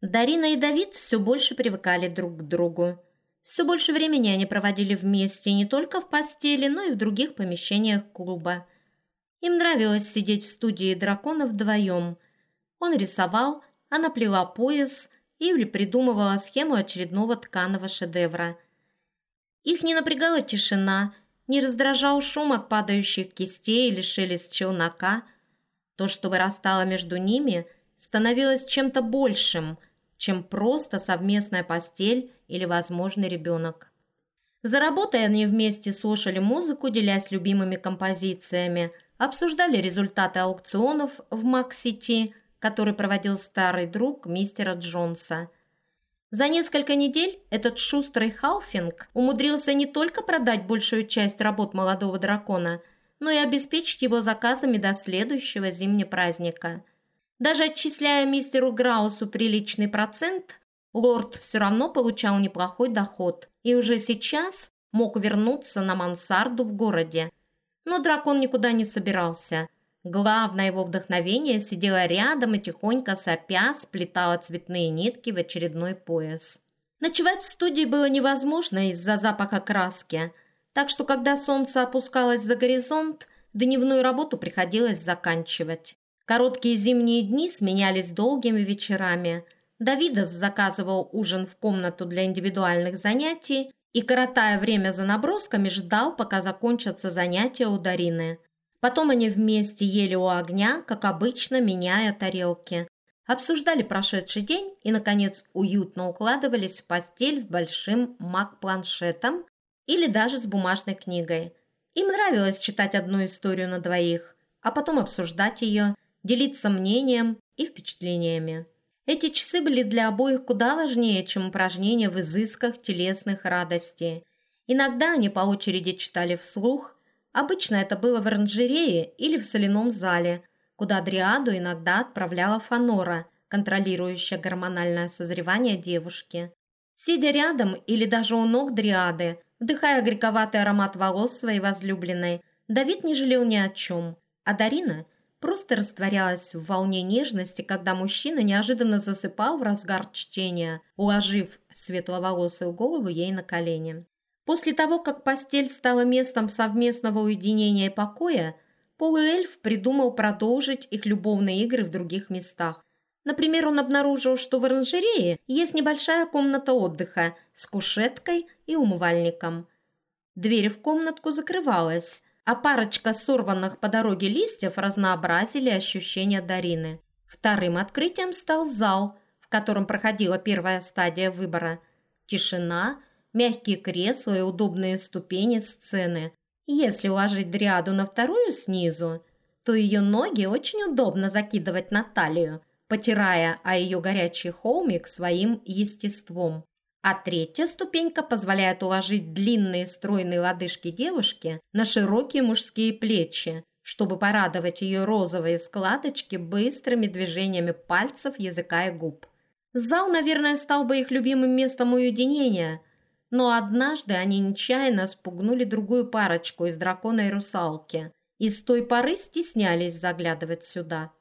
Дарина и Давид все больше привыкали друг к другу. Все больше времени они проводили вместе не только в постели, но и в других помещениях клуба. Им нравилось сидеть в студии дракона вдвоем. Он рисовал, она плела пояс или придумывала схему очередного тканого шедевра. Их не напрягала тишина, не раздражал шум от падающих кистей или шелест челнока. То, что вырастало между ними, становилось чем-то большим – чем просто совместная постель или возможный ребенок. За работой они вместе слушали музыку, делясь любимыми композициями, обсуждали результаты аукционов в Мак-Сити, который проводил старый друг мистера Джонса. За несколько недель этот шустрый Хауфинг умудрился не только продать большую часть работ молодого дракона, но и обеспечить его заказами до следующего зимнего праздника – даже отчисляя мистеру Граусу приличный процент, лорд все равно получал неплохой доход и уже сейчас мог вернуться на мансарду в городе. Но дракон никуда не собирался. Главное его вдохновение сидело рядом и тихонько сопя сплетала цветные нитки в очередной пояс. Ночевать в студии было невозможно из-за запаха краски, так что когда солнце опускалось за горизонт, дневную работу приходилось заканчивать. Короткие зимние дни сменялись долгими вечерами. Давидос заказывал ужин в комнату для индивидуальных занятий и, коротая время за набросками, ждал, пока закончатся занятия у Дарины. Потом они вместе ели у огня, как обычно, меняя тарелки. Обсуждали прошедший день и, наконец, уютно укладывались в постель с большим маг-планшетом или даже с бумажной книгой. Им нравилось читать одну историю на двоих, а потом обсуждать ее – делиться мнением и впечатлениями. Эти часы были для обоих куда важнее, чем упражнения в изысках телесных радостей. Иногда они по очереди читали вслух, обычно это было в оранжерее или в соляном зале, куда Дриаду иногда отправляла Фанора, контролирующая гормональное созревание девушки. Сидя рядом или даже у ног Дриады, вдыхая грековатый аромат волос своей возлюбленной, Давид не жалел ни о чем, а Дарина – просто растворялась в волне нежности, когда мужчина неожиданно засыпал в разгар чтения, уложив светловолосую голову ей на колени. После того, как постель стала местом совместного уединения и покоя, полуэльф придумал продолжить их любовные игры в других местах. Например, он обнаружил, что в оранжерее есть небольшая комната отдыха с кушеткой и умывальником. Дверь в комнатку закрывалась, а парочка сорванных по дороге листьев разнообразили ощущения Дарины. Вторым открытием стал зал, в котором проходила первая стадия выбора. Тишина, мягкие кресла и удобные ступени сцены. Если уложить дриаду на вторую снизу, то ее ноги очень удобно закидывать на талию, потирая о ее горячий холмик своим естеством. А третья ступенька позволяет уложить длинные стройные лодыжки девушки на широкие мужские плечи, чтобы порадовать ее розовые складочки быстрыми движениями пальцев, языка и губ. Зал, наверное, стал бы их любимым местом уединения, но однажды они нечаянно спугнули другую парочку из дракона и русалки и с той поры стеснялись заглядывать сюда.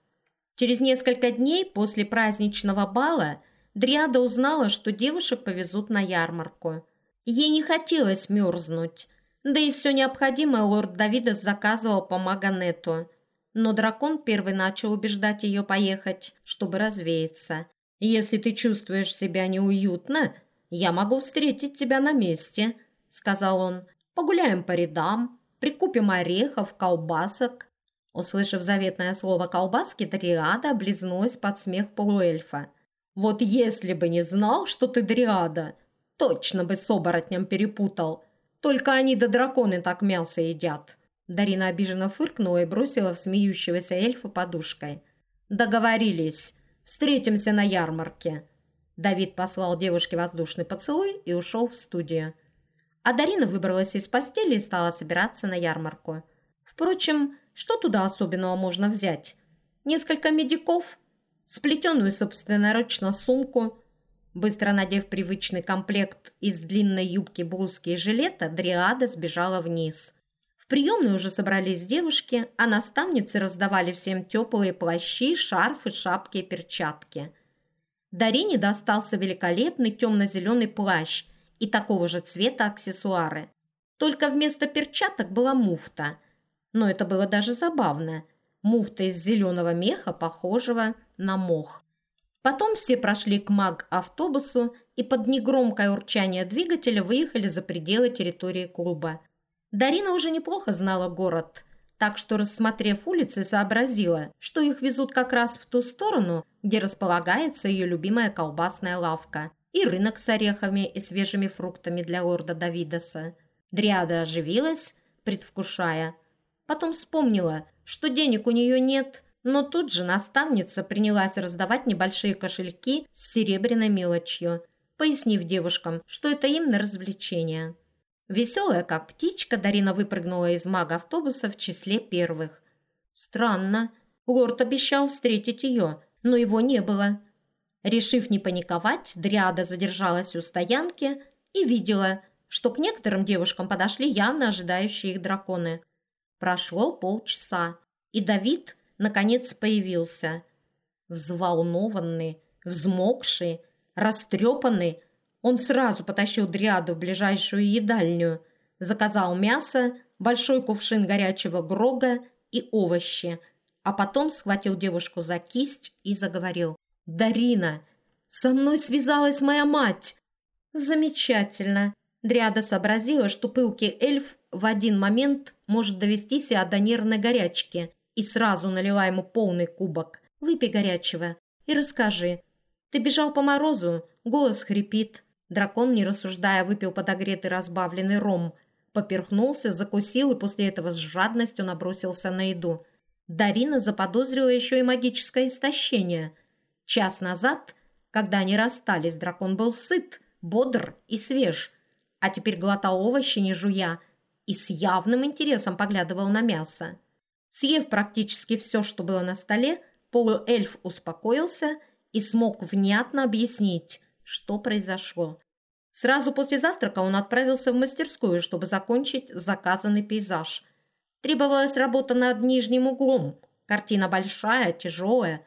Через несколько дней после праздничного бала – Дриада узнала, что девушек повезут на ярмарку. Ей не хотелось мерзнуть, да и все необходимое лорд Давидос заказывал по Маганету. Но дракон первый начал убеждать ее поехать, чтобы развеяться. «Если ты чувствуешь себя неуютно, я могу встретить тебя на месте», — сказал он. «Погуляем по рядам, прикупим орехов, колбасок». Услышав заветное слово «колбаски», Дриада облизнулась под смех полуэльфа. Вот если бы не знал, что ты дриада, точно бы с оборотнем перепутал. Только они до драконы так мясо едят». Дарина обиженно фыркнула и бросила в смеющегося эльфа подушкой. «Договорились. Встретимся на ярмарке». Давид послал девушке воздушный поцелуй и ушел в студию. А Дарина выбралась из постели и стала собираться на ярмарку. Впрочем, что туда особенного можно взять? Несколько медиков – сплетенную собственноручно сумку. Быстро надев привычный комплект из длинной юбки, блузки и жилета, Дриада сбежала вниз. В приемной уже собрались девушки, а наставницы раздавали всем теплые плащи, шарфы, шапки и перчатки. Дарине достался великолепный темно-зеленый плащ и такого же цвета аксессуары. Только вместо перчаток была муфта. Но это было даже забавно. Муфта из зеленого меха, похожего на мох. Потом все прошли к маг-автобусу и под негромкое урчание двигателя выехали за пределы территории клуба. Дарина уже неплохо знала город, так что, рассмотрев улицы, сообразила, что их везут как раз в ту сторону, где располагается ее любимая колбасная лавка и рынок с орехами и свежими фруктами для лорда Давидоса. Дриада оживилась, предвкушая. Потом вспомнила, что денег у нее нет, но тут же наставница принялась раздавать небольшие кошельки с серебряной мелочью, пояснив девушкам, что это им на развлечение. Веселая, как птичка, Дарина выпрыгнула из мага-автобуса в числе первых. Странно. Лорд обещал встретить ее, но его не было. Решив не паниковать, Дриада задержалась у стоянки и видела, что к некоторым девушкам подошли явно ожидающие их драконы. Прошло полчаса, и Давид, наконец, появился. Взволнованный, взмокший, растрепанный, он сразу потащил Дриаду в ближайшую едальню, заказал мясо, большой кувшин горячего грога и овощи, а потом схватил девушку за кисть и заговорил. «Дарина, со мной связалась моя мать!» «Замечательно!» Дриада сообразила, что пылкий эльф в один момент может довести себя до нервной горячки и сразу налила ему полный кубок. «Выпей горячего и расскажи. Ты бежал по морозу, голос хрипит, Дракон, не рассуждая, выпил подогретый разбавленный ром, поперхнулся, закусил и после этого с жадностью набросился на еду. Дарина заподозрила еще и магическое истощение. Час назад, когда они расстались, дракон был сыт, бодр и свеж, а теперь глотал овощи, не жуя, и с явным интересом поглядывал на мясо. Съев практически все, что было на столе, полуэльф успокоился и смог внятно объяснить, что произошло. Сразу после завтрака он отправился в мастерскую, чтобы закончить заказанный пейзаж. Требовалась работа над нижним углом. Картина большая, тяжелая.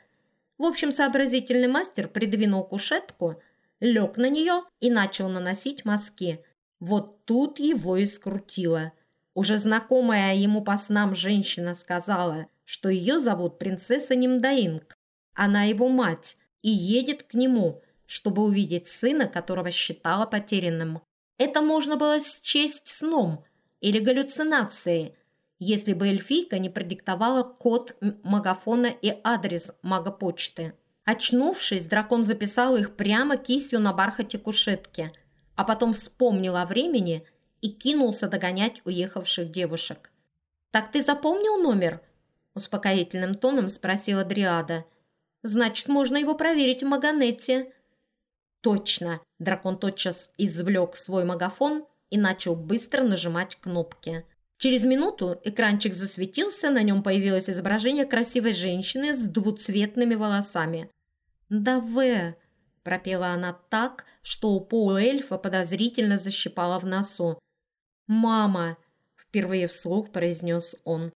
В общем, сообразительный мастер придвинул кушетку, лег на нее и начал наносить мазки. Вот тут его и скрутило. Уже знакомая ему по снам женщина сказала, что ее зовут принцесса Нимдаинг. Она его мать и едет к нему – чтобы увидеть сына, которого считала потерянным. Это можно было счесть сном или галлюцинацией, если бы эльфийка не продиктовала код магафона и адрес магопочты. Очнувшись, дракон записал их прямо кистью на бархате кушетки, а потом вспомнил о времени и кинулся догонять уехавших девушек. «Так ты запомнил номер?» – успокоительным тоном спросила Дриада. «Значит, можно его проверить в Маганете. Точно! Дракон тотчас извлек свой магафон и начал быстро нажимать кнопки. Через минуту экранчик засветился, на нем появилось изображение красивой женщины с двуцветными волосами. «Да вы!» – пропела она так, что у полуэльфа подозрительно защипала в носу. «Мама!» – впервые вслух произнес он.